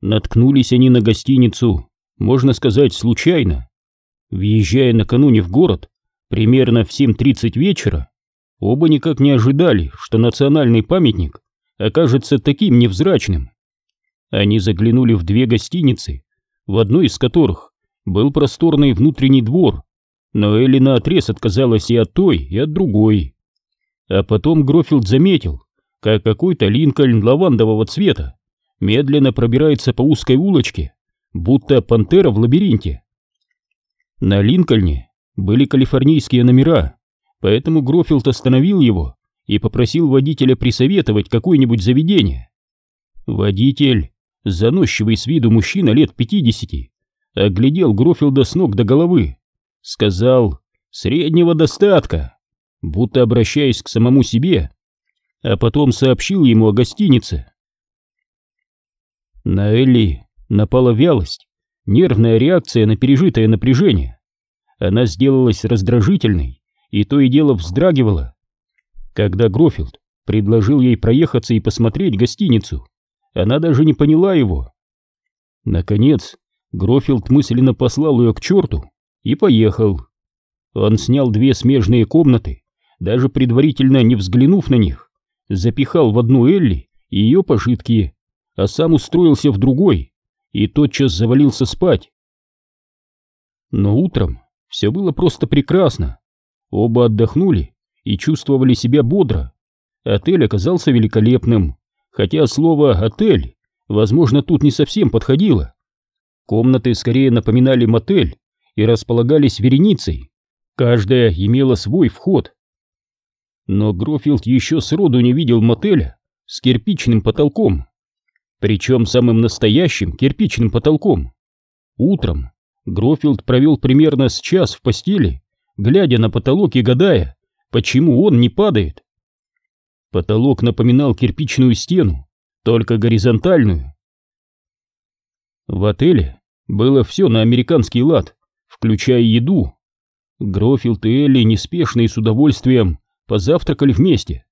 Наткнулись они на гостиницу, можно сказать, случайно. Въезжая накануне в город, примерно в 7.30 вечера, оба никак не ожидали, что национальный памятник окажется таким невзрачным. Они заглянули в две гостиницы, в одной из которых был просторный внутренний двор, но Элли наотрез отказалась и от той, и от другой. А потом Грофилд заметил, как какой-то Линкольн лавандового цвета медленно пробирается по узкой улочке, будто пантера в лабиринте. На Линкольне были калифорнийские номера, поэтому Грофилд остановил его и попросил водителя присоветовать какое-нибудь заведение. Водитель, заносчивый с виду мужчина лет пятидесяти, оглядел Грофилда с ног до головы, сказал «среднего достатка», будто обращаясь к самому себе, а потом сообщил ему о гостинице. На Элли напала вялость, нервная реакция на пережитое напряжение. Она сделалась раздражительной и то и дело вздрагивала. Когда Грофилд предложил ей проехаться и посмотреть гостиницу, она даже не поняла его. Наконец, Грофилд мысленно послал ее к черту и поехал. Он снял две смежные комнаты, даже предварительно не взглянув на них, запихал в одну Элли и ее пожитки, а сам устроился в другой и тотчас завалился спать. Но утром все было просто прекрасно. Оба отдохнули и чувствовали себя бодро. Отель оказался великолепным, хотя слово «отель» возможно тут не совсем подходило. Комнаты скорее напоминали мотель и располагались вереницей. Каждая имела свой вход. Но Грофилд еще сроду не видел мотеля с кирпичным потолком причем самым настоящим кирпичным потолком. Утром Грофилд провел примерно с час в постели, глядя на потолок и гадая, почему он не падает. Потолок напоминал кирпичную стену, только горизонтальную. В отеле было все на американский лад, включая еду. Грофилд и Элли неспешно и с удовольствием позавтракали вместе,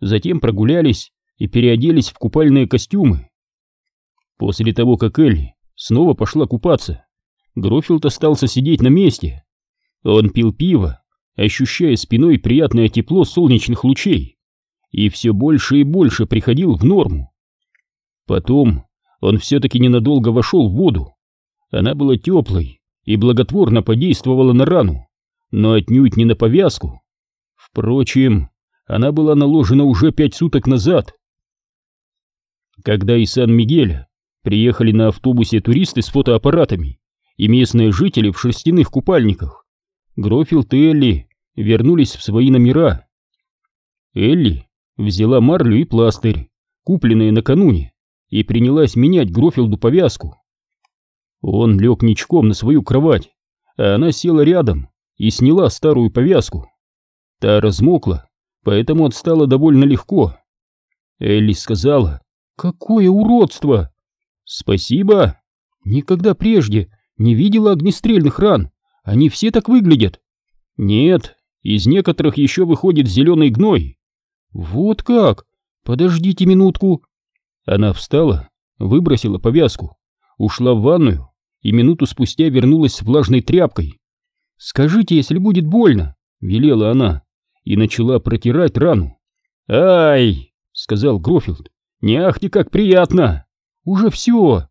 затем прогулялись и переоделись в купальные костюмы. После того, как Элли снова пошла купаться, Грофилд остался сидеть на месте. Он пил пиво, ощущая спиной приятное тепло солнечных лучей, и все больше и больше приходил в норму. Потом он все-таки ненадолго вошел в воду. Она была теплой и благотворно подействовала на рану, но отнюдь не на повязку. Впрочем, она была наложена уже пять суток назад. Когда из Сан-Мигеля Приехали на автобусе туристы с фотоаппаратами и местные жители в шерстяных купальниках. Грофилд и Элли вернулись в свои номера. Элли взяла марлю и пластырь, купленные накануне, и принялась менять Грофилду повязку. Он лег ничком на свою кровать, а она села рядом и сняла старую повязку. Та размокла, поэтому отстала довольно легко. Элли сказала, «Какое уродство!» «Спасибо! Никогда прежде не видела огнестрельных ран. Они все так выглядят». «Нет, из некоторых еще выходит зеленый гной». «Вот как? Подождите минутку». Она встала, выбросила повязку, ушла в ванную и минуту спустя вернулась с влажной тряпкой. «Скажите, если будет больно», — велела она, и начала протирать рану. «Ай!» — сказал Грофилд. «Не ахти как приятно!» Уже все!»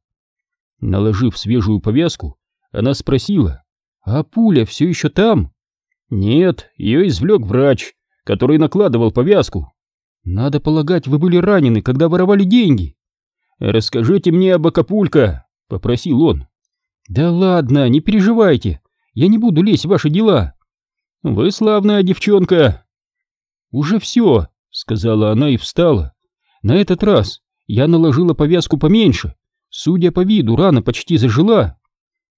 Наложив свежую повязку, она спросила, «А пуля все еще там?» «Нет, ее извлек врач, который накладывал повязку». «Надо полагать, вы были ранены, когда воровали деньги». «Расскажите мне об Акапулько», — попросил он. «Да ладно, не переживайте, я не буду лезть в ваши дела». «Вы славная девчонка». «Уже все», — сказала она и встала. «На этот раз я наложила повязку поменьше. Судя по виду, рана почти зажила.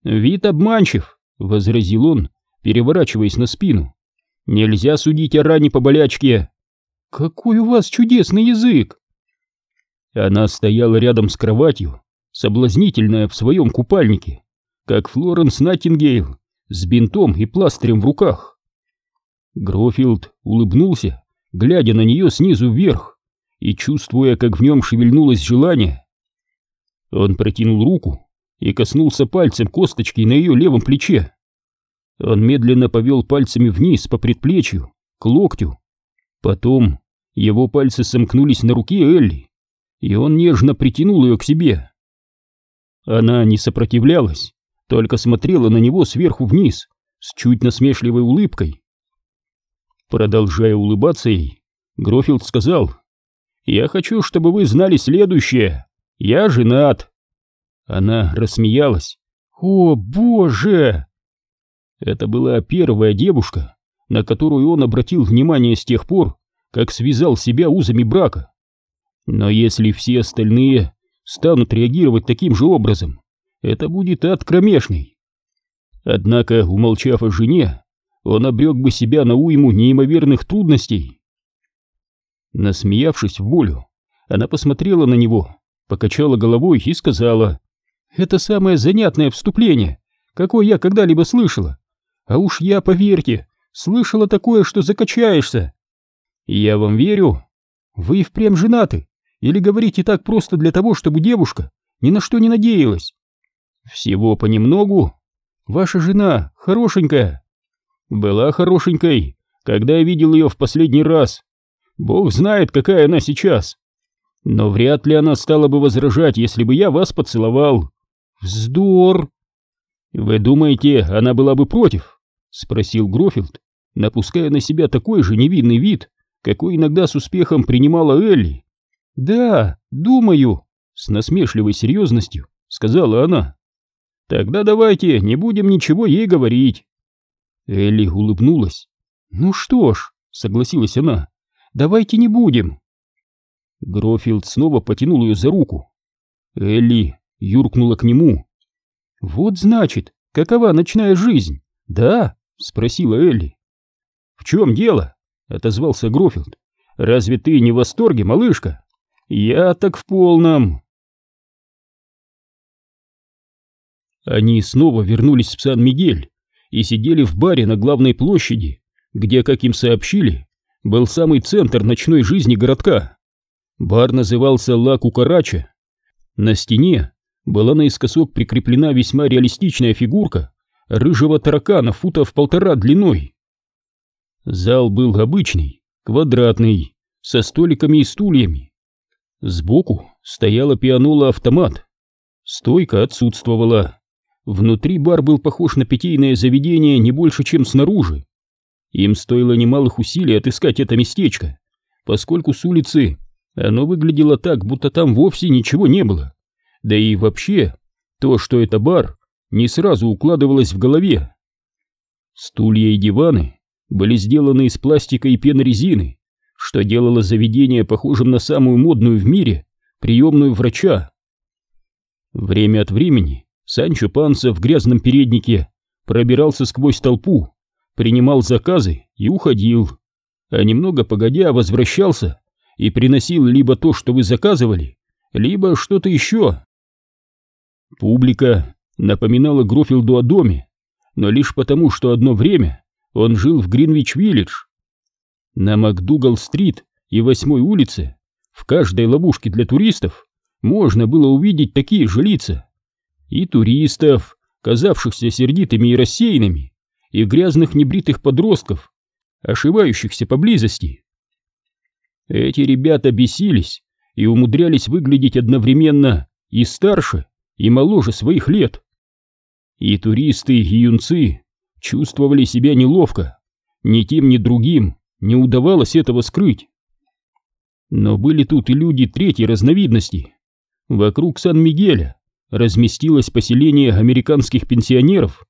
Вид обманчив, возразил он, переворачиваясь на спину. Нельзя судить о ране по болячке. Какой у вас чудесный язык! Она стояла рядом с кроватью, соблазнительная в своем купальнике, как Флоренс Наттингейл, с бинтом и пластырем в руках. Грофилд улыбнулся, глядя на нее снизу вверх и чувствуя, как в нем шевельнулось желание. Он протянул руку и коснулся пальцем косточки на ее левом плече. Он медленно повел пальцами вниз по предплечью, к локтю. Потом его пальцы сомкнулись на руке Элли, и он нежно притянул ее к себе. Она не сопротивлялась, только смотрела на него сверху вниз, с чуть насмешливой улыбкой. Продолжая улыбаться ей, Грофилд сказал, «Я хочу, чтобы вы знали следующее. Я женат». Она рассмеялась. «О, боже!» Это была первая девушка, на которую он обратил внимание с тех пор, как связал себя узами брака. Но если все остальные станут реагировать таким же образом, это будет ад кромешный. Однако, умолчав о жене, он обрек бы себя на уйму неимоверных трудностей. Насмеявшись в волю, она посмотрела на него, покачала головой и сказала, «Это самое занятное вступление, какое я когда-либо слышала. А уж я, поверьте, слышала такое, что закачаешься». «Я вам верю. Вы и впрямь женаты, или говорите так просто для того, чтобы девушка ни на что не надеялась?» «Всего понемногу. Ваша жена хорошенькая». «Была хорошенькой, когда я видел ее в последний раз. Бог знает, какая она сейчас. Но вряд ли она стала бы возражать, если бы я вас поцеловал. Вздор! Вы думаете, она была бы против? Спросил Грофилд, напуская на себя такой же невинный вид, какой иногда с успехом принимала Элли. Да, думаю, с насмешливой серьезностью сказала она. Тогда давайте не будем ничего ей говорить. Элли улыбнулась. Ну что ж, согласилась она, Давайте не будем. Грофилд снова потянул ее за руку. Элли юркнула к нему. Вот значит, какова ночная жизнь? Да? спросила Элли. В чем дело? отозвался Грофилд. Разве ты не в восторге, малышка? Я так в полном. Они снова вернулись в Сан-Мигель и сидели в баре на главной площади, где, как им сообщили, был самый центр ночной жизни городка. Бар назывался Ла Кукарача. На стене была наискосок прикреплена весьма реалистичная фигурка рыжего таракана футов полтора длиной. Зал был обычный, квадратный, со столиками и стульями. Сбоку стояла пианола-автомат. Стойка отсутствовала. Внутри бар был похож на питейное заведение не больше, чем снаружи. Им стоило немалых усилий отыскать это местечко, поскольку с улицы оно выглядело так, будто там вовсе ничего не было. Да и вообще, то, что это бар, не сразу укладывалось в голове. Стулья и диваны были сделаны из пластика и пенорезины, что делало заведение похожим на самую модную в мире приемную врача. Время от времени Санчо Панса в грязном переднике пробирался сквозь толпу, принимал заказы и уходил, а немного погодя возвращался и приносил либо то, что вы заказывали, либо что-то еще. Публика напоминала Грофилду о доме, но лишь потому, что одно время он жил в Гринвич-Виллидж. На Макдугал-стрит и Восьмой улице в каждой ловушке для туристов можно было увидеть такие же лица. И туристов, казавшихся сердитыми и рассеянными, и грязных небритых подростков, ошивающихся поблизости. Эти ребята бесились и умудрялись выглядеть одновременно и старше, и моложе своих лет. И туристы, и юнцы чувствовали себя неловко, ни тем, ни другим не удавалось этого скрыть. Но были тут и люди третьей разновидности. Вокруг Сан-Мигеля разместилось поселение американских пенсионеров,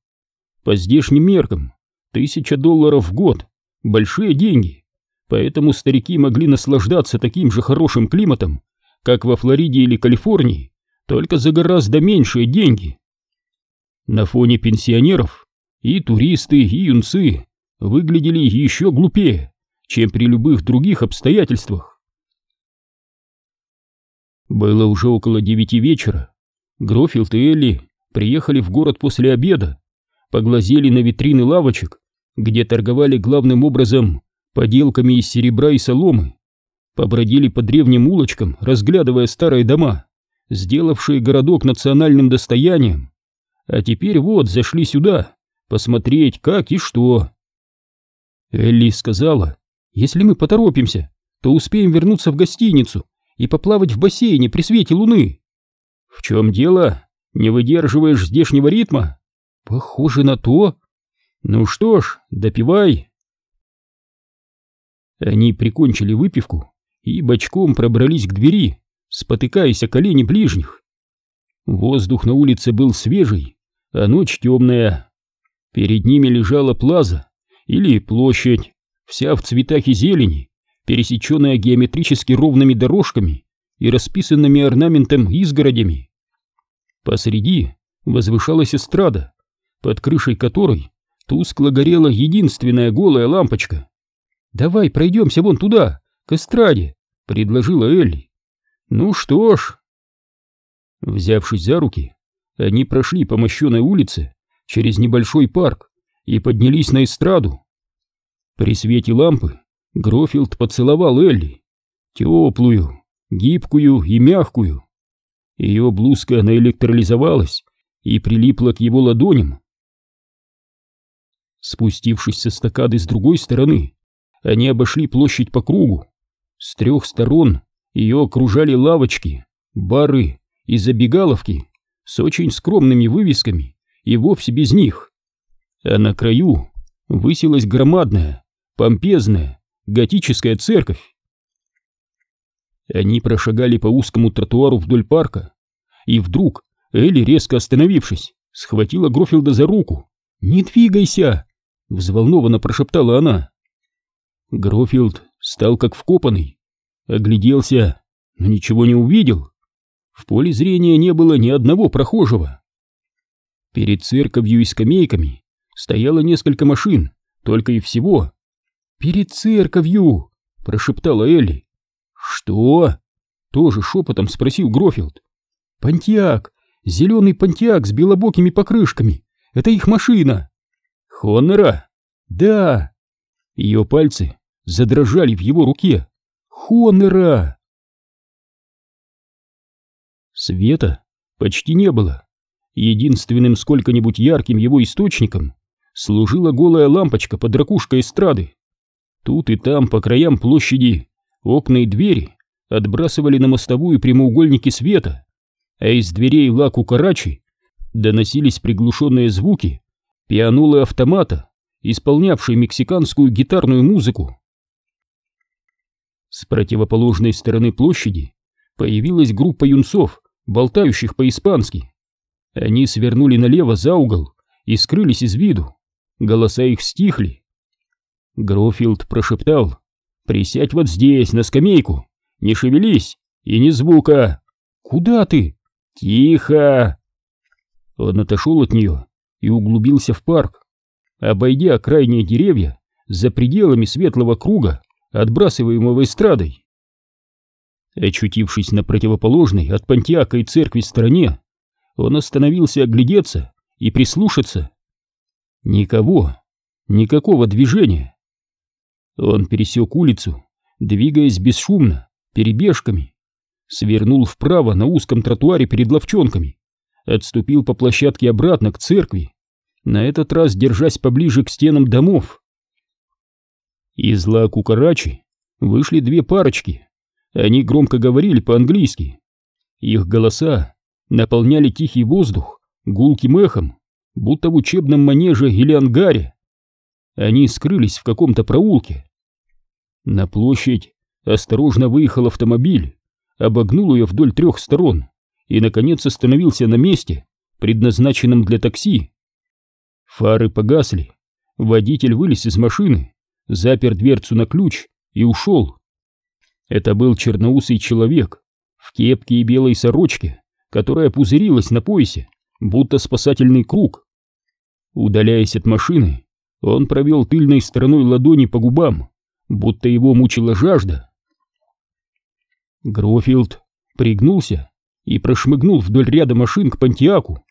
по здешним меркам, тысяча долларов в год – большие деньги, поэтому старики могли наслаждаться таким же хорошим климатом, как во Флориде или Калифорнии, только за гораздо меньшие деньги. На фоне пенсионеров и туристы, и юнцы выглядели еще глупее, чем при любых других обстоятельствах. Было уже около девяти вечера. Грофилд и Элли приехали в город после обеда поглазели на витрины лавочек, где торговали главным образом поделками из серебра и соломы, побродили по древним улочкам, разглядывая старые дома, сделавшие городок национальным достоянием. А теперь вот зашли сюда, посмотреть как и что. Элли сказала, если мы поторопимся, то успеем вернуться в гостиницу и поплавать в бассейне при свете луны. В чем дело? Не выдерживаешь здешнего ритма? Похоже на то. Ну что ж, допивай. Они прикончили выпивку и бочком пробрались к двери, спотыкаясь о колени ближних. Воздух на улице был свежий, а ночь темная. Перед ними лежала плаза или площадь, вся в цветах и зелени, пересеченная геометрически ровными дорожками и расписанными орнаментом изгородями. Посреди возвышалась эстрада, под крышей которой тускло горела единственная голая лампочка. «Давай пройдемся вон туда, к эстраде», — предложила Элли. «Ну что ж...» Взявшись за руки, они прошли по мощенной улице через небольшой парк и поднялись на эстраду. При свете лампы Грофилд поцеловал Элли, теплую, гибкую и мягкую. Ее блузка наэлектролизовалась и прилипла к его ладоням. Спустившись со стакады с другой стороны, они обошли площадь по кругу. С трех сторон ее окружали лавочки, бары и забегаловки с очень скромными вывесками и вовсе без них. А на краю высилась громадная, помпезная, готическая церковь. Они прошагали по узкому тротуару вдоль парка, и вдруг Элли, резко остановившись, схватила Грофилда за руку. «Не двигайся!» — взволнованно прошептала она. Грофилд стал как вкопанный, огляделся, но ничего не увидел. В поле зрения не было ни одного прохожего. Перед церковью и скамейками стояло несколько машин, только и всего. «Перед церковью!» — прошептала Элли. «Что?» — тоже шепотом спросил Грофилд. «Понтиак! Зеленый понтиак с белобокими покрышками! Это их машина!» «Хоннера?» «Да!» Ее пальцы задрожали в его руке. «Хоннера!» Света почти не было. Единственным сколько-нибудь ярким его источником служила голая лампочка под ракушкой эстрады. Тут и там по краям площади окна и двери отбрасывали на мостовую прямоугольники света, а из дверей лаку Карачи доносились приглушенные звуки пианолы автомата, исполнявшие мексиканскую гитарную музыку. С противоположной стороны площади появилась группа юнцов, болтающих по-испански. Они свернули налево за угол и скрылись из виду. Голоса их стихли. Грофилд прошептал «Присядь вот здесь, на скамейку, не шевелись и ни звука». «Куда ты?» «Тихо!» Он отошел от нее и углубился в парк. Обойдя крайние деревья, за пределами светлого круга, отбрасываемого эстрадой. Очутившись на противоположной от Пантиака и церкви стороне, он остановился оглядеться и прислушаться. Никого, никакого движения. Он пересек улицу, двигаясь бесшумно, перебежками, свернул вправо на узком тротуаре перед ловчонками, отступил по площадке обратно к церкви, на этот раз держась поближе к стенам домов. Из ла Кукарачи вышли две парочки, они громко говорили по-английски. Их голоса наполняли тихий воздух гулким эхом, будто в учебном манеже или ангаре. Они скрылись в каком-то проулке. На площадь осторожно выехал автомобиль, обогнул ее вдоль трех сторон и, наконец, остановился на месте, предназначенном для такси. Фары погасли, водитель вылез из машины, запер дверцу на ключ и ушел. Это был черноусый человек в кепке и белой сорочке, которая пузырилась на поясе, будто спасательный круг. Удаляясь от машины, он провел тыльной стороной ладони по губам, будто его мучила жажда. Грофилд пригнулся и прошмыгнул вдоль ряда машин к Пантиаку.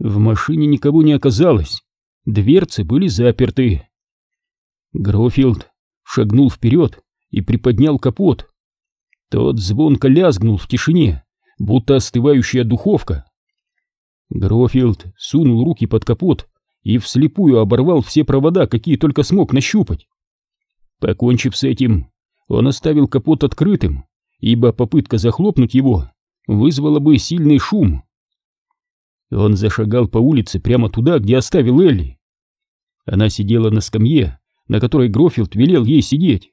В машине никого не оказалось, дверцы были заперты. Грофилд шагнул вперед и приподнял капот. Тот звонко лязгнул в тишине, будто остывающая духовка. Грофилд сунул руки под капот и вслепую оборвал все провода, какие только смог нащупать. Покончив с этим, он оставил капот открытым, ибо попытка захлопнуть его вызвала бы сильный шум. Он зашагал по улице прямо туда, где оставил Элли. Она сидела на скамье, на которой Грофилд велел ей сидеть.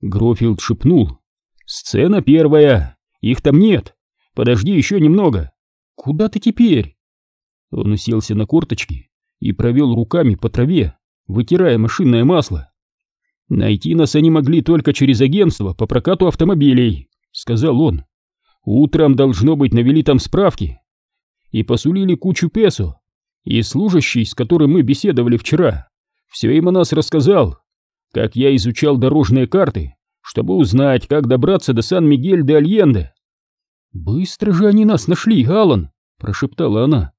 Грофилд шепнул. «Сцена первая! Их там нет! Подожди еще немного! Куда ты теперь?» Он уселся на корточки и провел руками по траве, вытирая машинное масло. «Найти нас они могли только через агентство по прокату автомобилей», — сказал он. «Утром, должно быть, навели там справки и посулили кучу песо, и служащий, с которым мы беседовали вчера, все им о нас рассказал, как я изучал дорожные карты, чтобы узнать, как добраться до Сан-Мигель-де-Альенде. «Быстро же они нас нашли, Алан!» — прошептала она.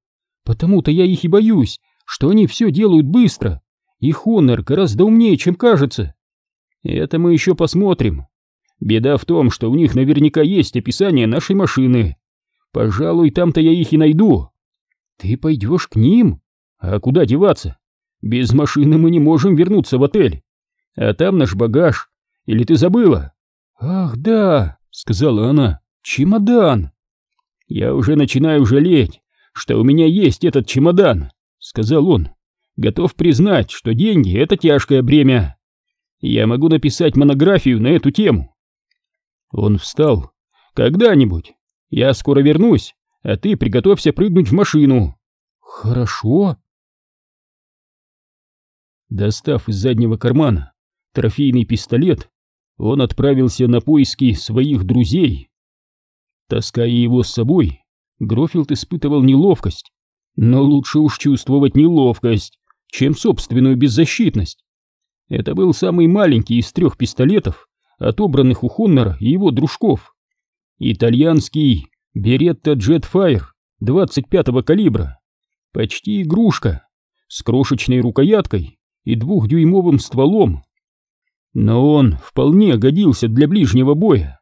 «Потому-то я их и боюсь, что они все делают быстро. и Хонор гораздо умнее, чем кажется. Это мы еще посмотрим. Беда в том, что у них наверняка есть описание нашей машины. Пожалуй, там-то я их и найду. Ты пойдешь к ним? А куда деваться? Без машины мы не можем вернуться в отель. А там наш багаж. Или ты забыла? Ах, да, сказала она. Чемодан. Я уже начинаю жалеть, что у меня есть этот чемодан, сказал он. Готов признать, что деньги — это тяжкое бремя. Я могу написать монографию на эту тему. Он встал. Когда-нибудь. Я скоро вернусь, а ты приготовься прыгнуть в машину. Хорошо. Достав из заднего кармана трофейный пистолет, он отправился на поиски своих друзей. Таская его с собой, Грофилд испытывал неловкость, но лучше уж чувствовать неловкость, чем собственную беззащитность. Это был самый маленький из трех пистолетов, отобранных у Хоннера и его дружков. Итальянский Беретта Jetfire 25-го калибра. Почти игрушка, с крошечной рукояткой и двухдюймовым стволом. Но он вполне годился для ближнего боя.